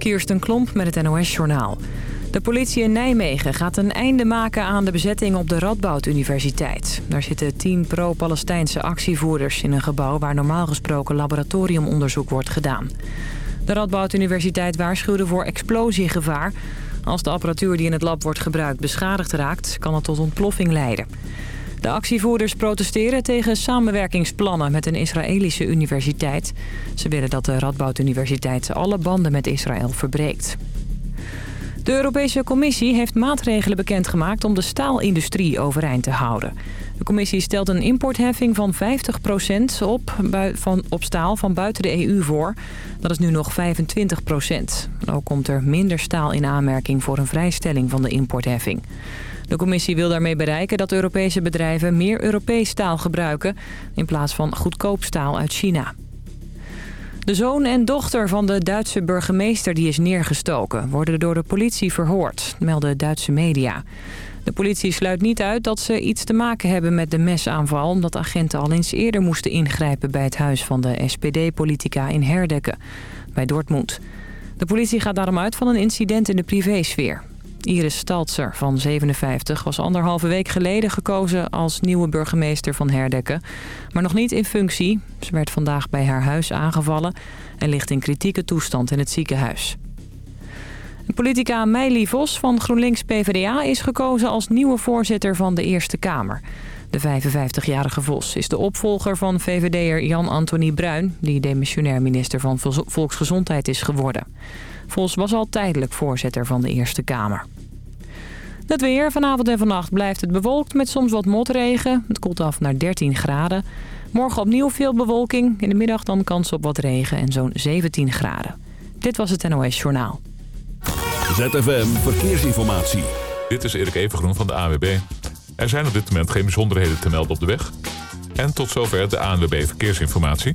Kirsten Klomp met het NOS-journaal. De politie in Nijmegen gaat een einde maken aan de bezetting op de Radboud Universiteit. Daar zitten tien pro-Palestijnse actievoerders in een gebouw... waar normaal gesproken laboratoriumonderzoek wordt gedaan. De Radboud Universiteit waarschuwde voor explosiegevaar. Als de apparatuur die in het lab wordt gebruikt beschadigd raakt... kan het tot ontploffing leiden. De actievoerders protesteren tegen samenwerkingsplannen met een Israëlische universiteit. Ze willen dat de Radboud Universiteit alle banden met Israël verbreekt. De Europese Commissie heeft maatregelen bekendgemaakt om de staalindustrie overeind te houden. De commissie stelt een importheffing van 50% op, van, op staal van buiten de EU voor. Dat is nu nog 25%. Ook komt er minder staal in aanmerking voor een vrijstelling van de importheffing. De commissie wil daarmee bereiken dat Europese bedrijven meer Europees staal gebruiken... in plaats van goedkoop staal uit China. De zoon en dochter van de Duitse burgemeester die is neergestoken... worden door de politie verhoord, melden Duitse media. De politie sluit niet uit dat ze iets te maken hebben met de mesaanval... omdat agenten al eens eerder moesten ingrijpen bij het huis van de SPD-politica in Herdekken, bij Dortmund. De politie gaat daarom uit van een incident in de privésfeer. Iris Staltzer van 57 was anderhalve week geleden gekozen als nieuwe burgemeester van Herdekken. Maar nog niet in functie. Ze werd vandaag bij haar huis aangevallen en ligt in kritieke toestand in het ziekenhuis. Politica Meili Vos van GroenLinks PvdA is gekozen als nieuwe voorzitter van de Eerste Kamer. De 55-jarige Vos is de opvolger van VVD'er Jan-Anthony Bruin... die demissionair minister van Volksgezondheid is geworden. Vos was al tijdelijk voorzitter van de Eerste Kamer. Het weer. Vanavond en vannacht blijft het bewolkt met soms wat motregen. Het koelt af naar 13 graden. Morgen opnieuw veel bewolking. In de middag dan kans op wat regen en zo'n 17 graden. Dit was het NOS Journaal. ZFM Verkeersinformatie. Dit is Erik Evengroen van de AWB. Er zijn op dit moment geen bijzonderheden te melden op de weg. En tot zover de ANWB Verkeersinformatie.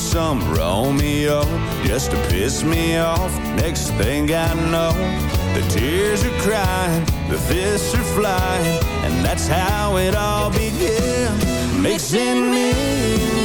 Some Romeo just to piss me off. Next thing I know, the tears are crying, the fists are flying, and that's how it all began. Mixing me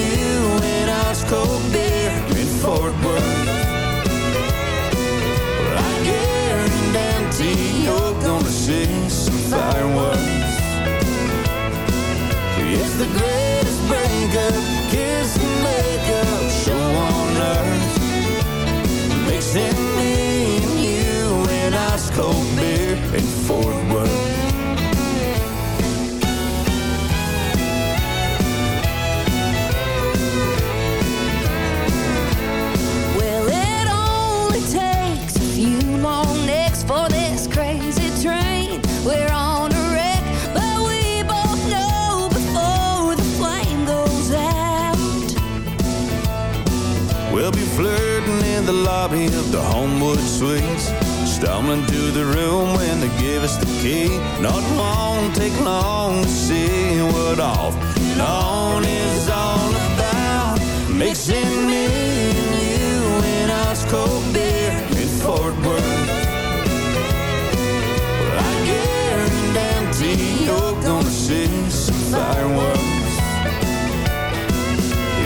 Homewood Suites Stumbling to the room when they give us the key. Not long, take long to see what off on is all about. Mixing me and you in ice cold beer in Fort Worth. Well, I guarantee you're gonna see some fireworks.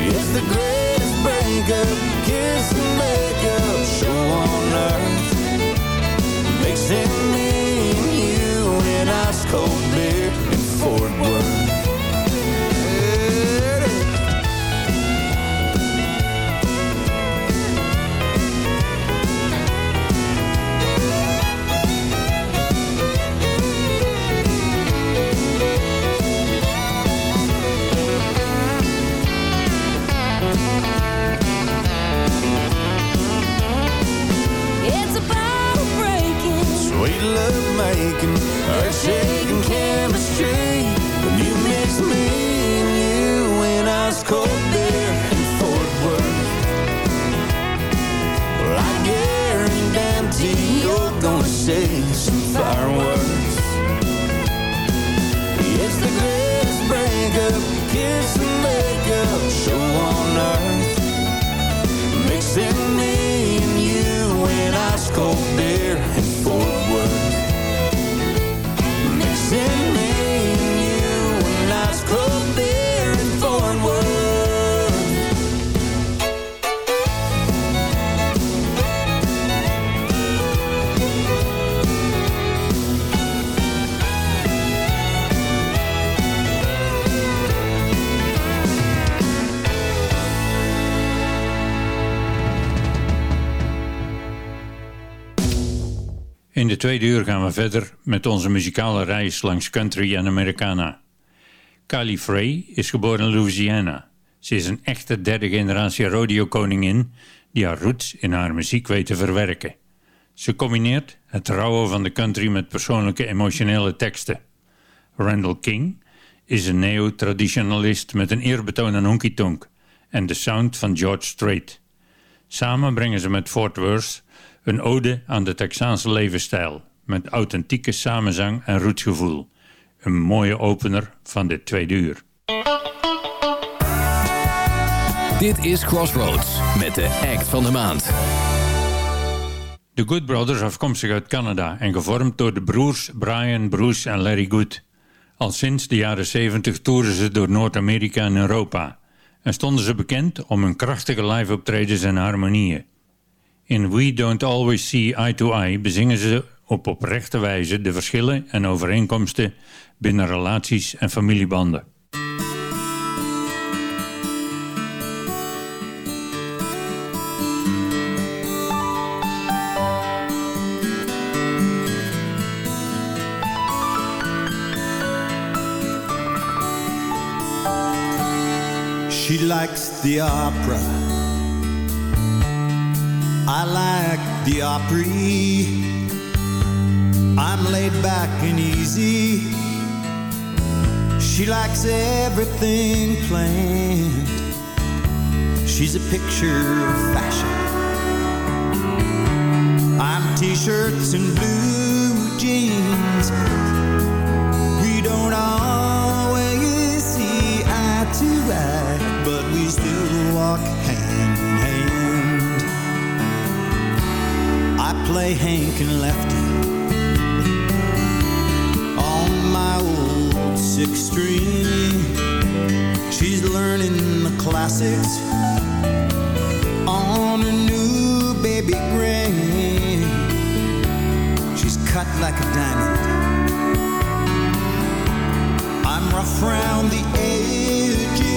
It's the greatest breakup, love making, earth shaking chemistry. When you mix me and you in ice cold beer in Fort Worth. Well, I guarantee you're gonna see some fireworks. It's the greatest breakup, kiss and makeup show on earth. Mixing me and you in ice cold beer In de tweede uur gaan we verder met onze muzikale reis langs country en Americana. Kylie Frey is geboren in Louisiana. Ze is een echte derde generatie rodeo-koningin die haar roots in haar muziek weet te verwerken. Ze combineert het rauwe van de country met persoonlijke emotionele teksten. Randall King is een neo-traditionalist met een eerbetoon aan honky-tonk en de sound van George Strait. Samen brengen ze met Fort Worth een ode aan de Texaanse levensstijl met authentieke samenzang en rootsgevoel. Een mooie opener van dit tweede uur. Dit is Crossroads met de act van de maand. De Good Brothers, afkomstig uit Canada en gevormd door de broers Brian, Bruce en Larry Good. Al sinds de jaren 70 toeren ze door Noord-Amerika en Europa en stonden ze bekend om hun krachtige live optredens en harmonieën. In We Don't Always See Eye to Eye bezingen ze op oprechte wijze de verschillen en overeenkomsten binnen relaties en familiebanden. She likes the opera. I like the Opry. I'm laid back and easy. She likes everything planned. She's a picture of fashion. I'm t-shirts and blue jeans. We don't always see eye to eye, but we still walk play Hank and Lefty on my old six string. She's learning the classics on her new baby grand. She's cut like a diamond. I'm rough round the edges.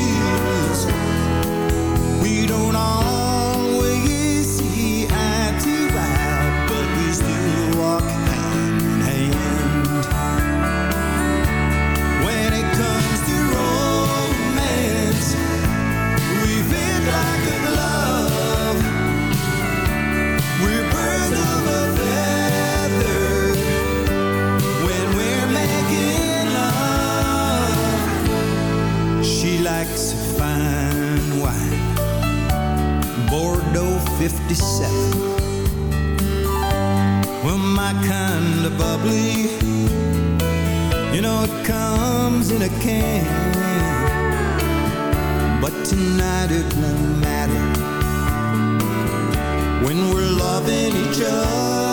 57. Well, my kind of bubbly, you know it comes in a can. But tonight it won't matter when we're loving each other.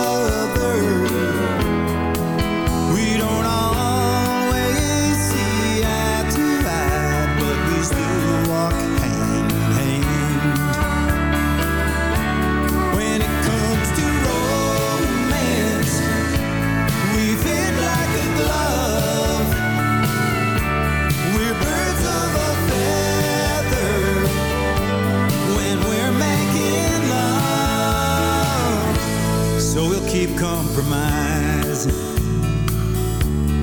Compromising.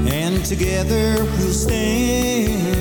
And together we'll stand.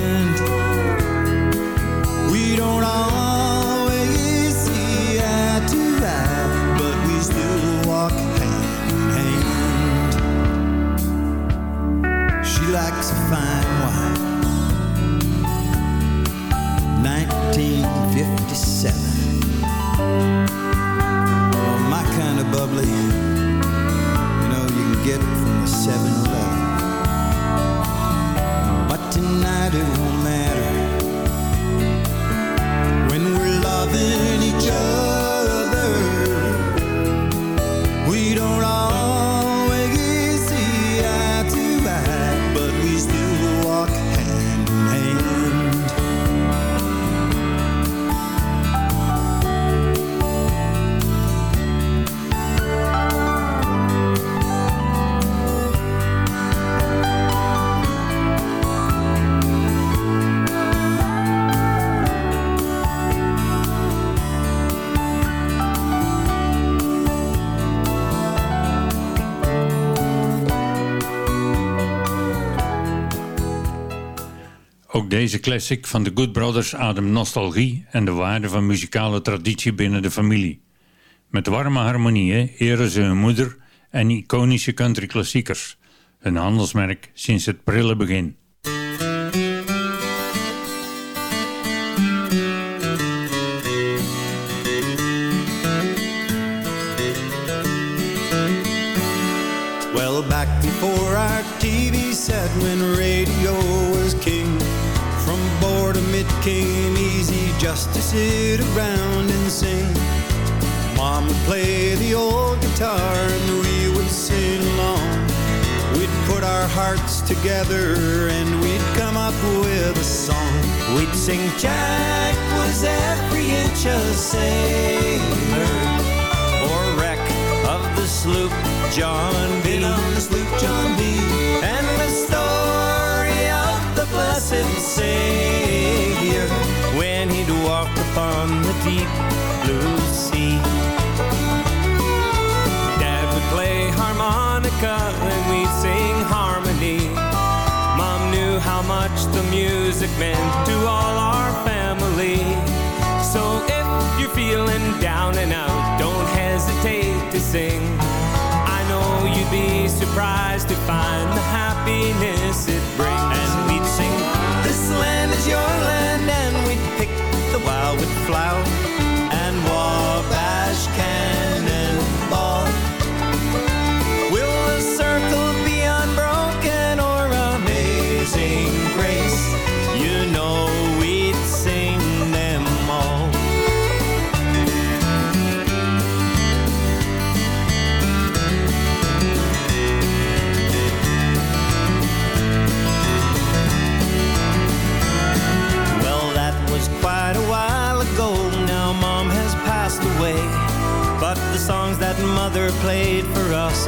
Deze classic van de Good Brothers ademt nostalgie en de waarde van muzikale traditie binnen de familie. Met warme harmonieën eren ze hun moeder en iconische country klassiekers. Hun handelsmerk sinds het prille begin. Well, back before our TV set when came easy just to sit around and sing. Mom would play the old guitar and we would sing along. We'd put our hearts together and we'd come up with a song. We'd sing Jack was every inch a sailor or wreck of the sloop John B. on the sloop John B. And the story of the blessed he'd upon the deep blue sea. Dad would play harmonica and we'd sing harmony. Mom knew how much the music meant to all our family. So if you're feeling down and out, don't hesitate to sing. I know you'd be surprised to find the happiness it brings.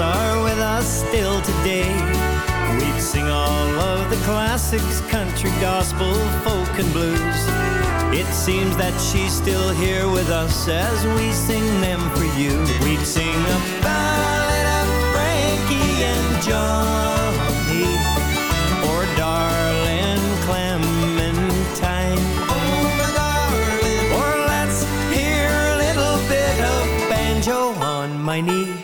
Are with us still today. We'd sing all of the classics, country, gospel, folk, and blues. It seems that she's still here with us as we sing them for you. We'd sing a ballad of Frankie and Johnny, or darling Clementine. Or let's hear a little bit of banjo on my knee.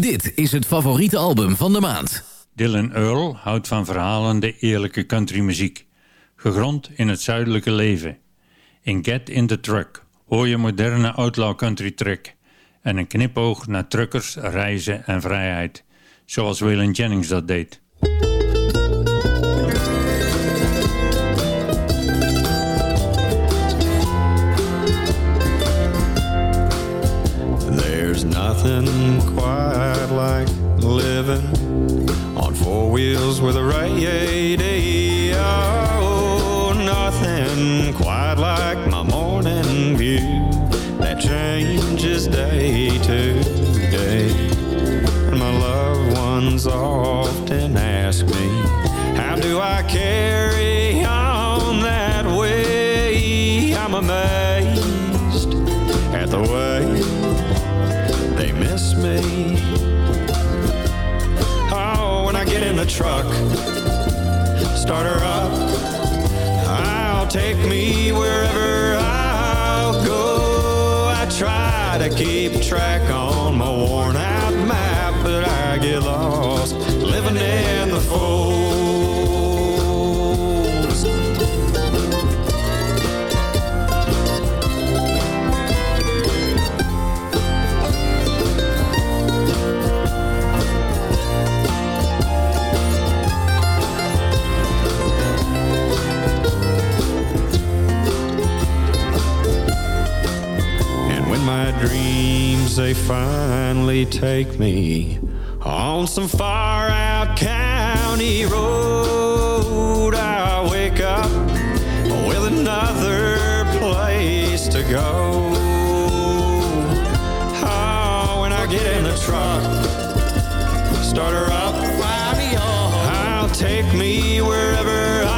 Dit is het favoriete album van de maand. Dylan Earl houdt van verhalende, eerlijke countrymuziek. Gegrond in het zuidelijke leven. In Get in the Truck hoor je moderne outlaw country track. En een knipoog naar truckers, reizen en vrijheid. Zoals Waylon Jennings dat deed. There's nothing quite like living on four wheels with a radio. Oh, nothing quite like my morning view that changes day to day. And my loved ones often ask me, How do I carry the truck, start her up. I'll take me wherever I'll go. I try to keep track on my worn out map, but I get lost living in the folds. Dreams they finally take me on some far out county road, I wake up with another place to go. Oh, when I get in the truck, start her up, I'll take me wherever I'll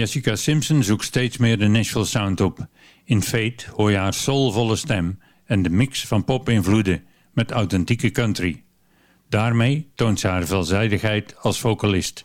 Jessica Simpson zoekt steeds meer de Nashville sound op. In Fate hoor je haar soulvolle stem en de mix van pop-invloeden met authentieke country. Daarmee toont ze haar veelzijdigheid als vocalist.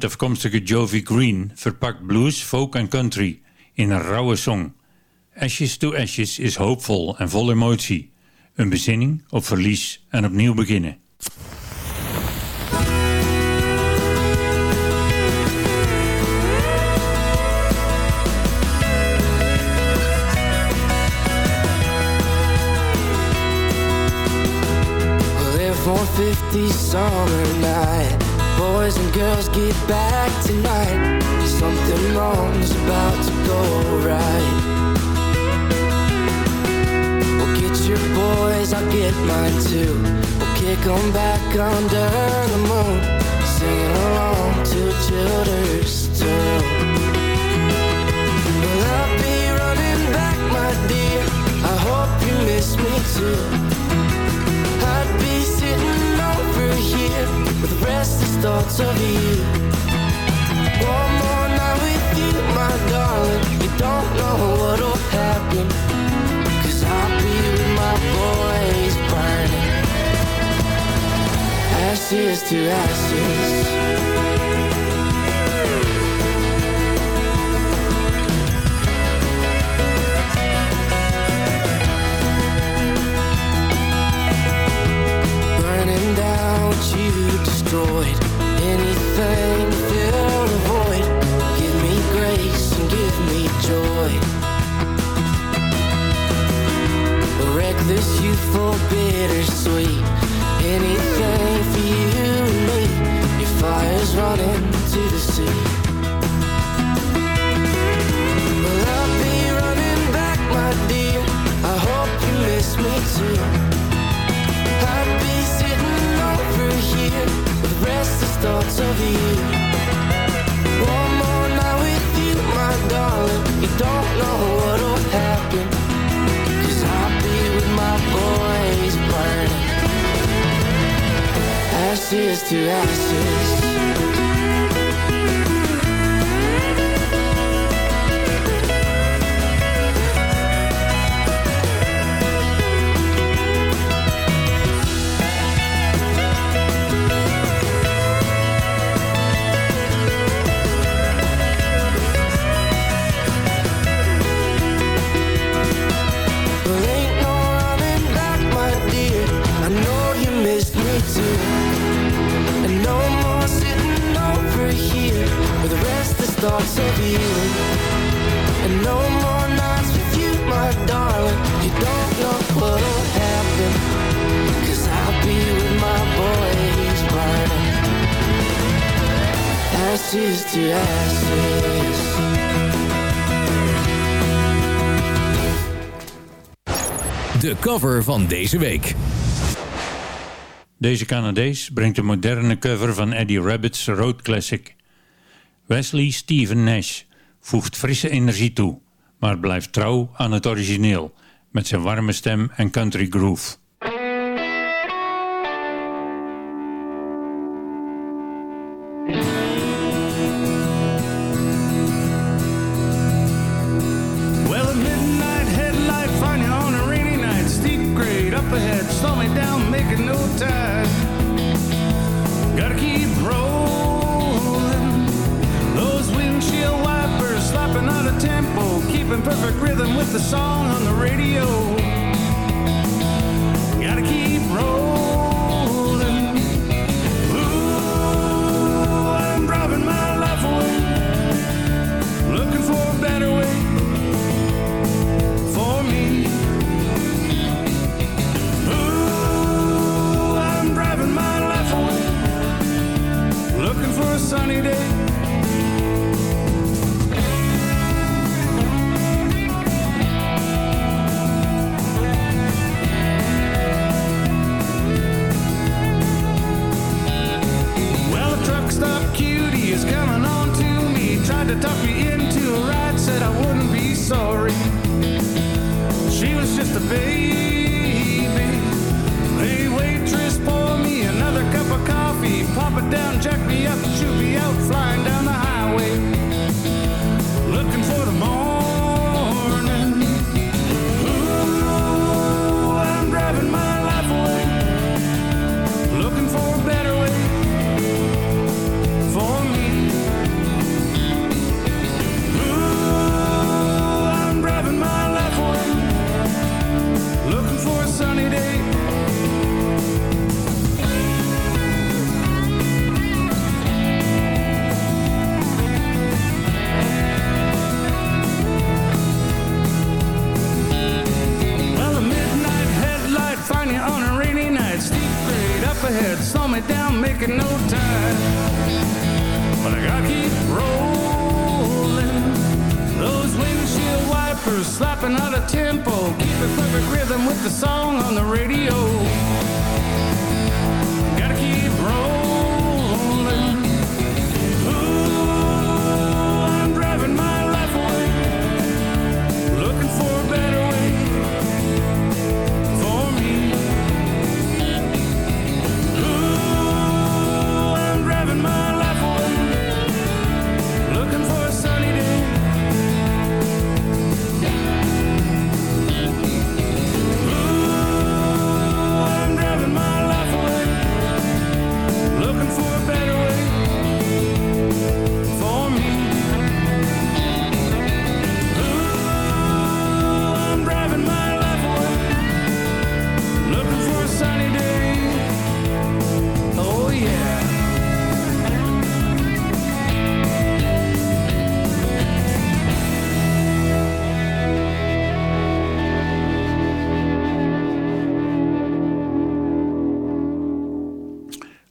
Maryland afkomstige Jovi Green verpakt blues, folk en country in een rauwe song. Ashes to Ashes is hoopvol en vol emotie. Een bezinning op verlies en opnieuw beginnen. 150 summer night, boys and girls get back tonight. Something wrong's about to go right. Well, get your boys, I'll get mine too. We'll kick 'em back under the moon, singing along to Childers tune. Well, I'll be running back, my dear. I hope you miss me too. I'd be sitting over here with restless thoughts of you. One more night with you, my darling. You don't know what'll happen. Cause I'll be with my boys burning. Ashes to ashes. Destroyed. Anything to fill the void. Give me grace and give me joy. A reckless, youthful, bittersweet. Anything for you and me. Your fire's running to the sea. Well, I'll be running back, my dear. I hope you miss me too. I'd be sitting over here thoughts of you. One more night with you, my darling. You don't know what'll happen. Cause I'll be with my boys burning. Ashes to ashes. Cover van deze week. Deze Canadees brengt een moderne cover van Eddie Rabbit's Road Classic. Wesley Steven Nash voegt frisse energie toe, maar blijft trouw aan het origineel, met zijn warme stem en country groove.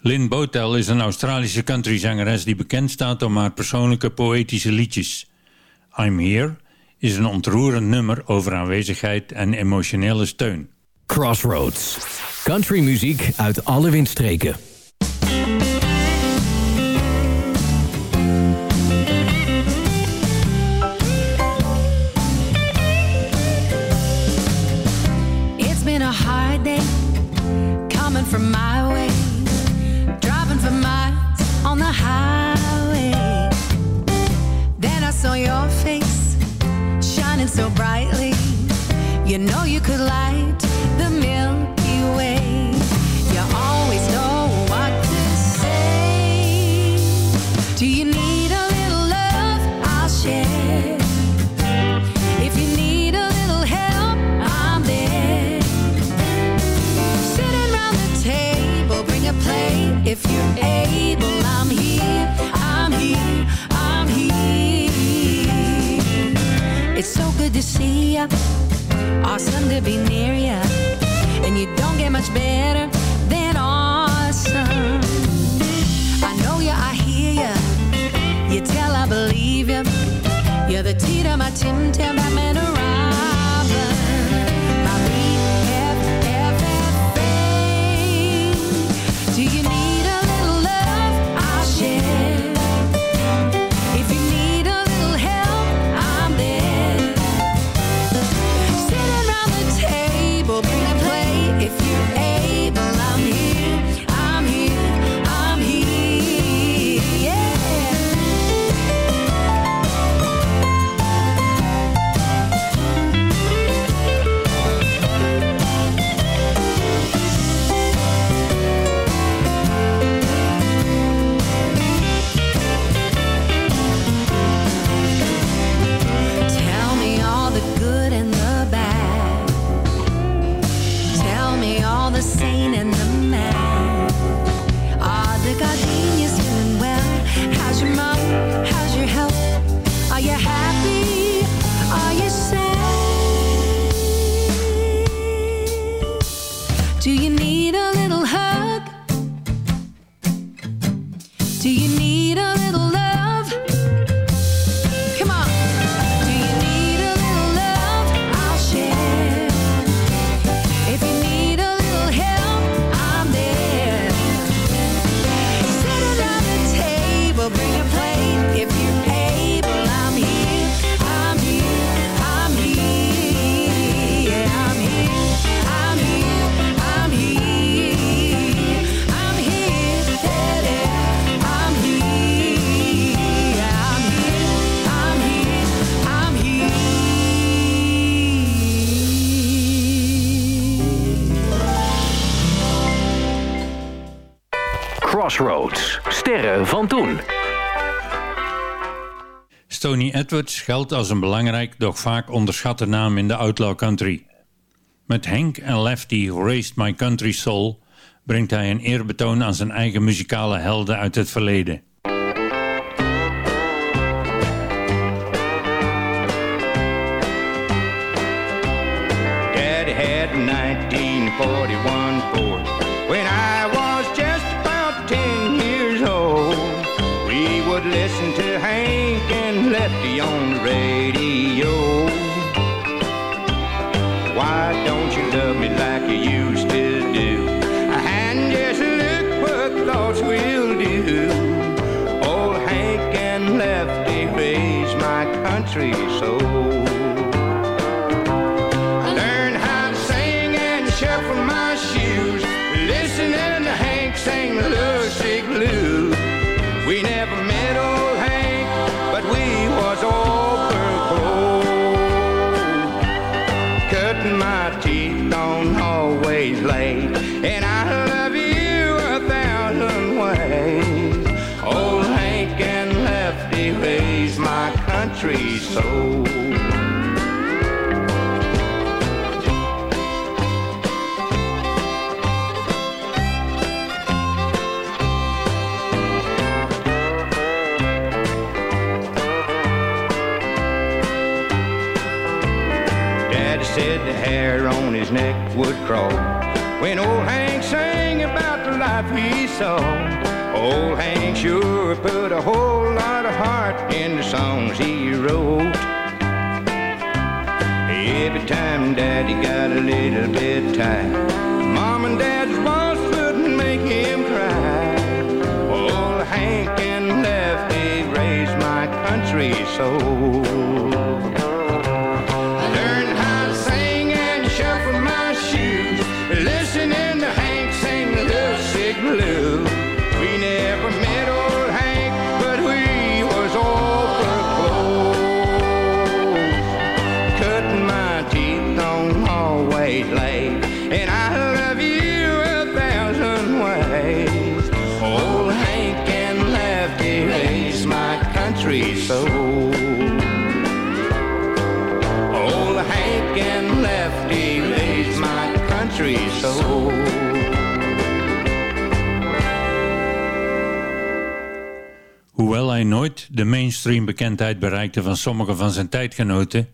Lynn Botel is een Australische countryzangeres die bekend staat om haar persoonlijke poëtische liedjes. I'm Here is een ontroerend nummer over aanwezigheid en emotionele steun. Crossroads. Countrymuziek uit alle windstreken. see ya. Awesome to be near ya. And you don't get much better than awesome. I know ya, I hear ya. You tell I believe ya. You're the tea to my Tim Tam. Sterren van toen. Stony Edwards geldt als een belangrijk, doch vaak onderschatte naam in de outlaw country. Met Henk en Lefty Raised My Country Soul brengt hij een eerbetoon aan zijn eigen muzikale helden uit het verleden. When old Hank sang about the life he saw. Old Hank sure put a whole lot of heart in the songs he wrote. Every time Daddy got a little bit tired, Mom and Dad's waltz wouldn't make him cry. Old Hank and Lefty raised my country soul. De mainstream bekendheid bereikte van sommige van zijn tijdgenoten,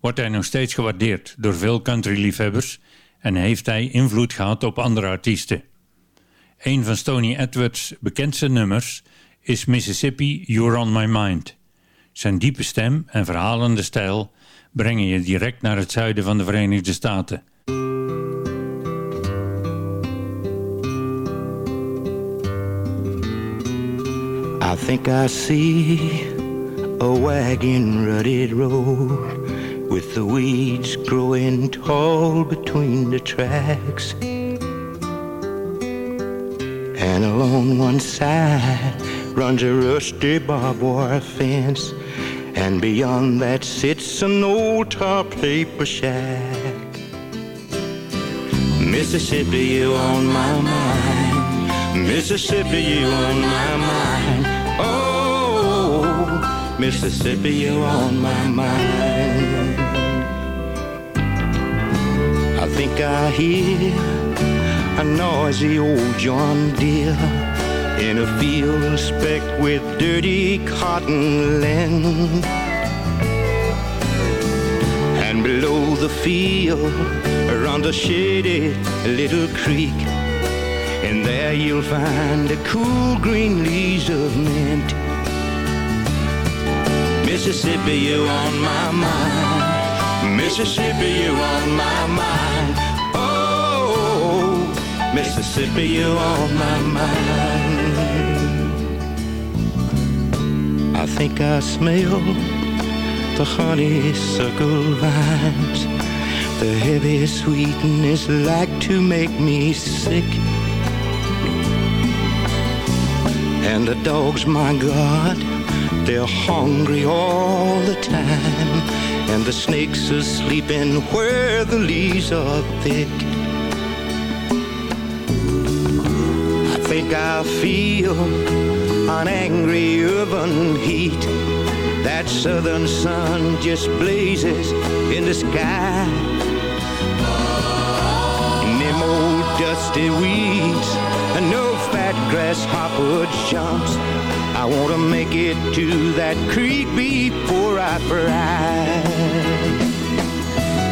wordt hij nog steeds gewaardeerd door veel countryliefhebbers en heeft hij invloed gehad op andere artiesten. Een van Stoney Edwards' bekendste nummers is Mississippi You're on My Mind. Zijn diepe stem en verhalende stijl brengen je direct naar het zuiden van de Verenigde Staten. I think I see a wagon rutted road with the weeds growing tall between the tracks. And along one side runs a rusty barbed wire fence, and beyond that sits an old tar paper shack. Mississippi, you on my mind. Mississippi, you on my mind. Mississippi, you're on my mind. I think I hear a noisy old John Deere in a field specked with dirty cotton land. And below the field, around a shady little creek, and there you'll find the cool green leaves of mint. Mississippi, you on my mind. Mississippi, you on my mind. Oh, Mississippi, you on my mind. I think I smell the honeysuckle vines. The heavy sweetness like to make me sick. And the dogs, my God, they're hungry all the time. And the snakes are sleeping where the leaves are thick. I think I feel an angry urban heat. That southern sun just blazes in the sky. And old dusty weeds and no fat grasshopper jumps. I want to make it to that creek before I fry.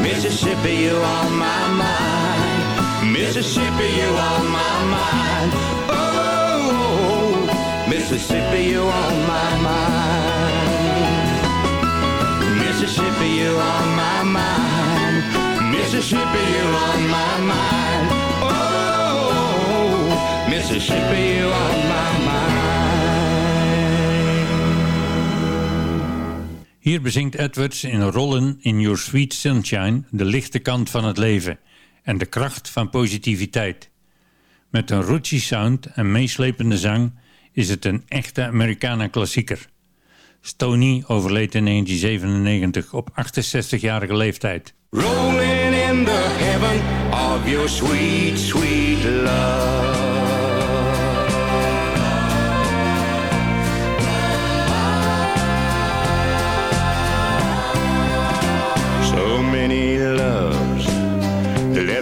Mississippi, you on my mind. Mississippi, you on my mind. Oh, Mississippi, you on my mind. Mississippi, you on my mind. Mississippi, you on my mind. Oh, Mississippi you on my mind. Hier bezingt Edwards in Rollen in Your Sweet Sunshine de lichte kant van het leven en de kracht van positiviteit. Met een rootsy sound en meeslepende zang is het een echte Americana-klassieker. Stoney overleed in 1997 op 68-jarige leeftijd. Rolling in the heaven of your sweet, sweet love.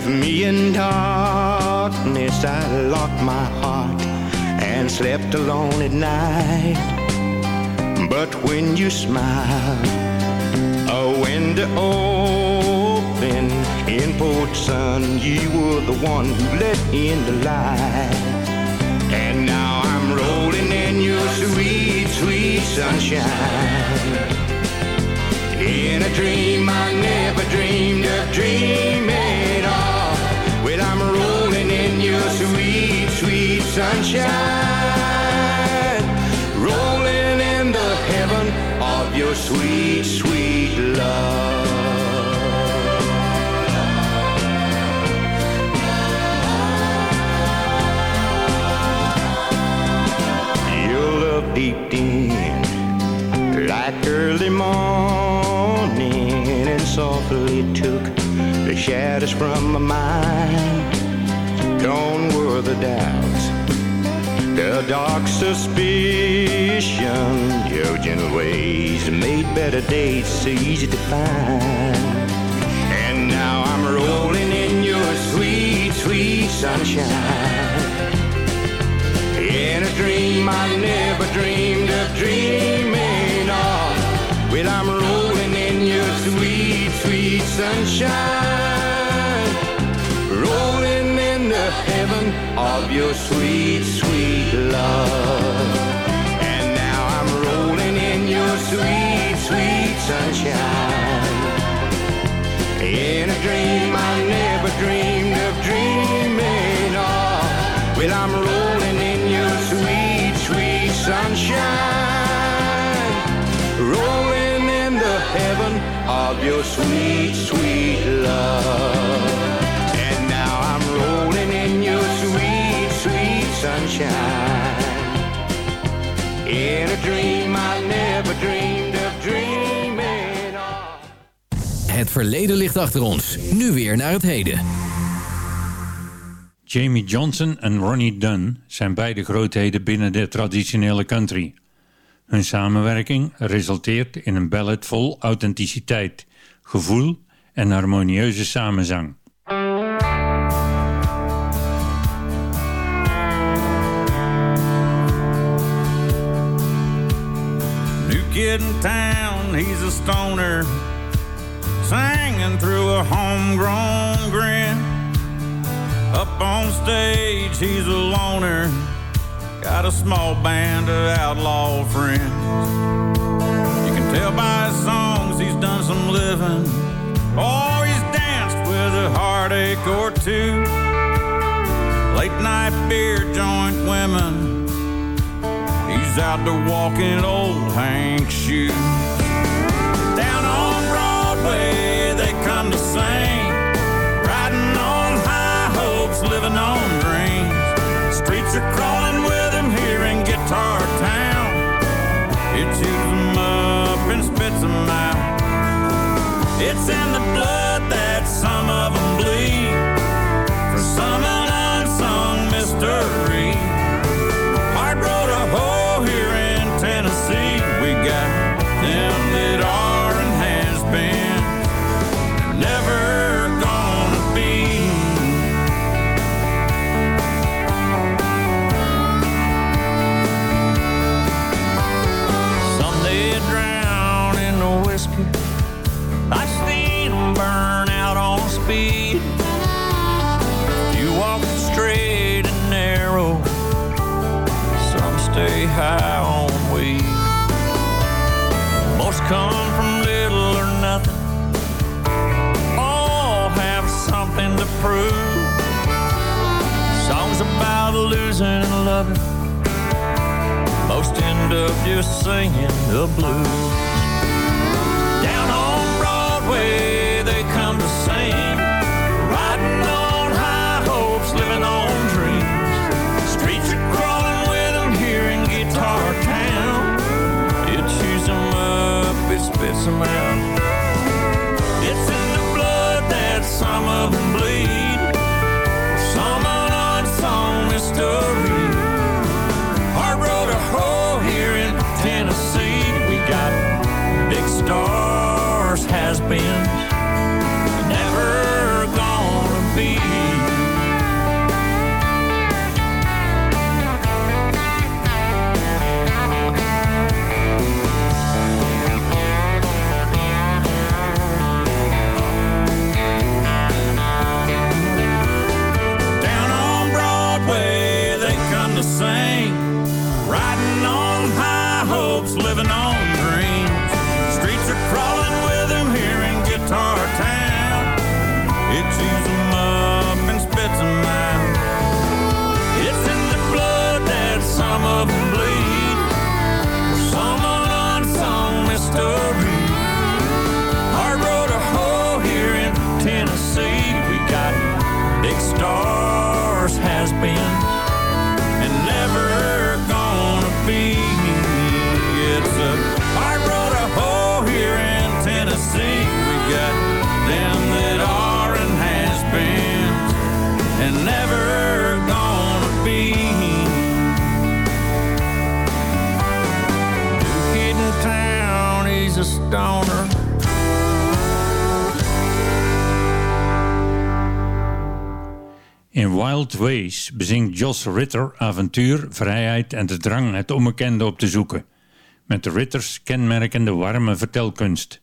Left me in darkness. I locked my heart and slept alone at night. But when you smile, a window open in Port Sun, you were the one who let in the light. And now I'm rolling in your sweet, sweet sunshine. In a dream I never dreamed of dreaming your sweet, sweet sunshine. Rolling in the heaven of your sweet, sweet love. Your love deep in like early morning and softly took the shadows from my mind. Gone were the doubts, the dark suspicion. Your gentle ways made better days so easy to find. And now I'm rolling in your sweet, sweet sunshine. In a dream I never dreamed of dreaming of. Well, I'm rolling in your sweet, sweet sunshine. Rolling of your sweet, sweet love. And now I'm rolling in your sweet, sweet sunshine. In a dream I never dreamed of dreaming of. Well, I'm rolling in your sweet, sweet sunshine. Rolling in the heaven of your sweet, sweet love. Sunshine. In a dream I never dreamed of dreaming of. Het verleden ligt achter ons. Nu weer naar het heden. Jamie Johnson en Ronnie Dunn zijn beide grootheden binnen de traditionele country. Hun samenwerking resulteert in een ballad vol authenticiteit, gevoel en harmonieuze samenzang. Kid in town, he's a stoner, singing through a homegrown grin. Up on stage, he's a loner, got a small band of outlaw friends. You can tell by his songs he's done some living, or he's danced with a heartache or two. Late night beer joint women. He's out there walking old Hank's shoes. Down on Broadway, they come to sing. Riding on high hopes, living on dreams. Streets are crawling with him here in Guitar Town. It chews them up and spits them out. It's in the blood that some of them bleed. For some an unsung mystery. Got them that driving. Most end up just singing the blues. Down on Broadway, they come to sing. Riding on high hopes, living on dreams. Streets are crawling with them here in Guitar Town. It chews them up, it spits them out. It's in the blood that some of them bleed. Some are unsung mystery. Ways bezingt Jos Ritter avontuur, vrijheid en de drang het onbekende op te zoeken. Met de Ritters kenmerkende warme vertelkunst.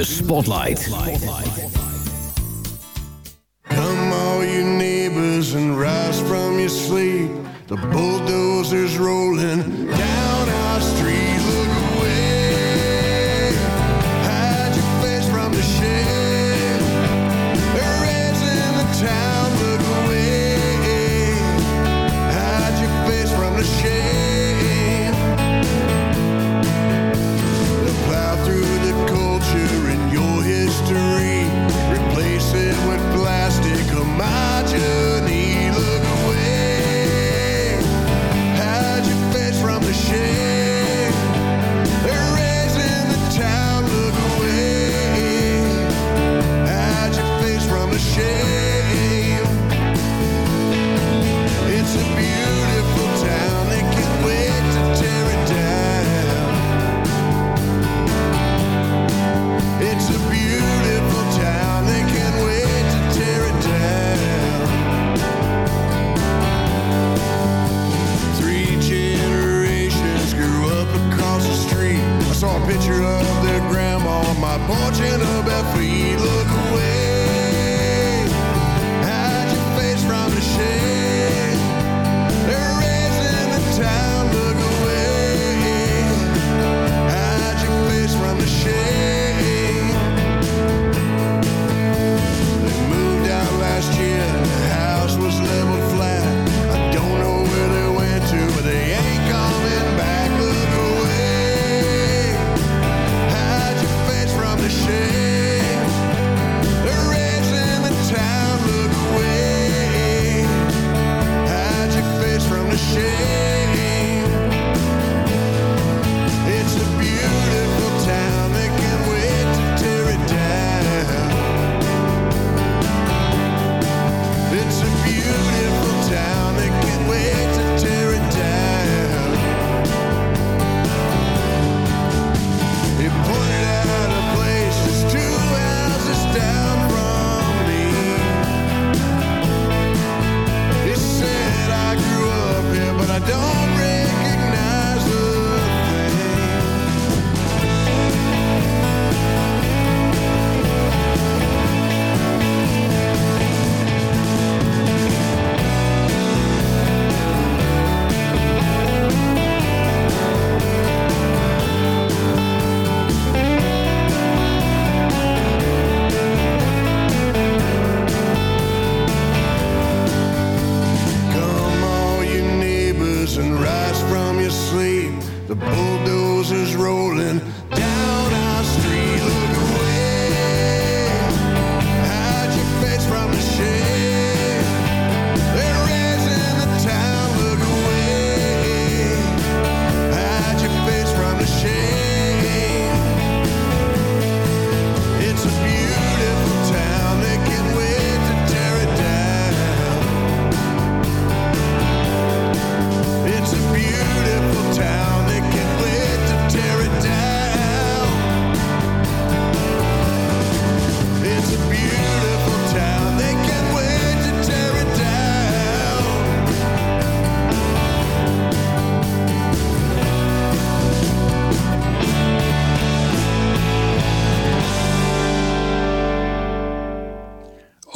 In the Spotlight.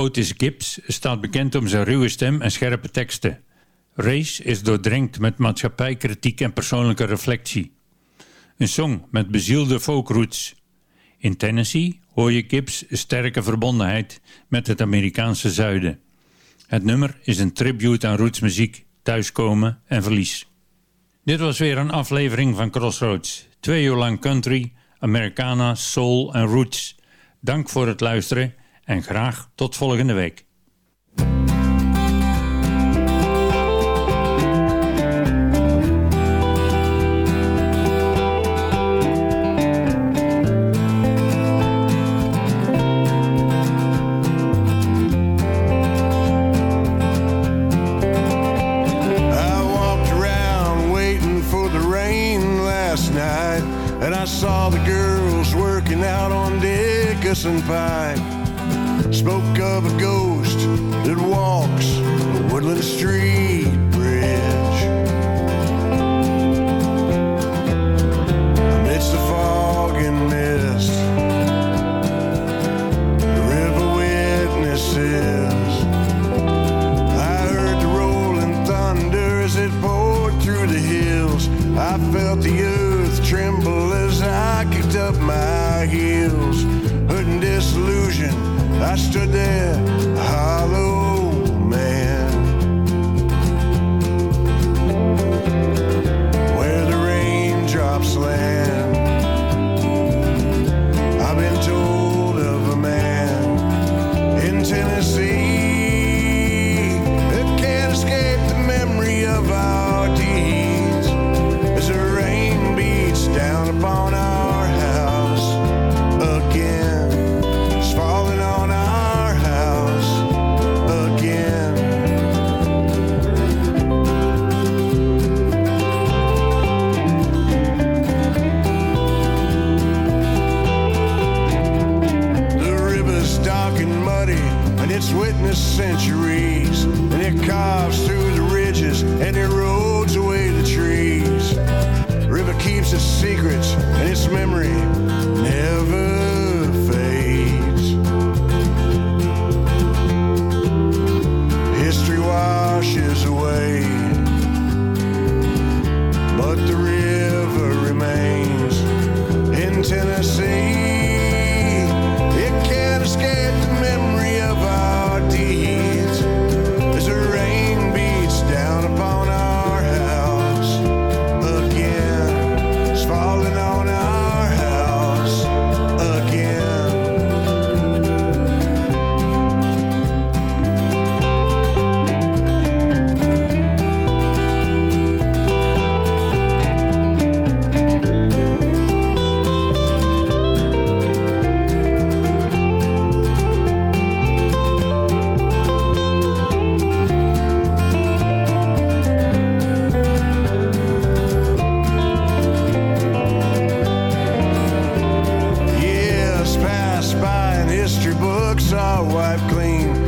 Otis Gibbs staat bekend om zijn ruwe stem en scherpe teksten. Race is doordrenkt met maatschappijkritiek en persoonlijke reflectie. Een song met bezielde folkroots. In Tennessee hoor je Gibbs sterke verbondenheid met het Amerikaanse zuiden. Het nummer is een tribute aan rootsmuziek, thuiskomen en verlies. Dit was weer een aflevering van Crossroads. Twee uur lang country, Americana, soul en roots. Dank voor het luisteren en graag tot volgende week. Our wife clean.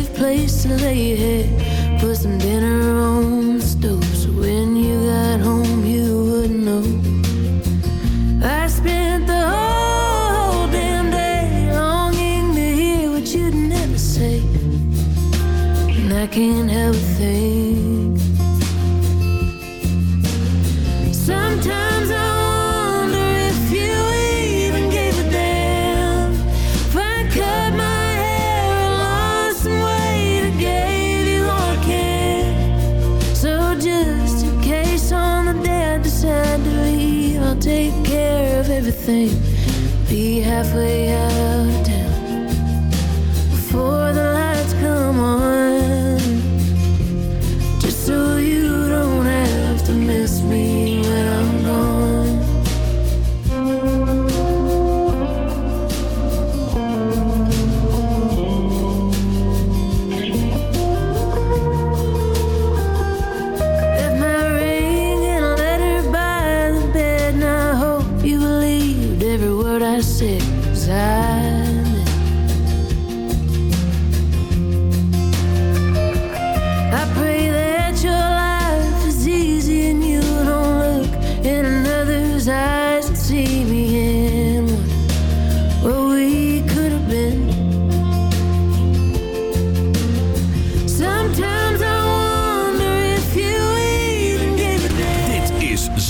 safe place to lay your head. Put some dinner on.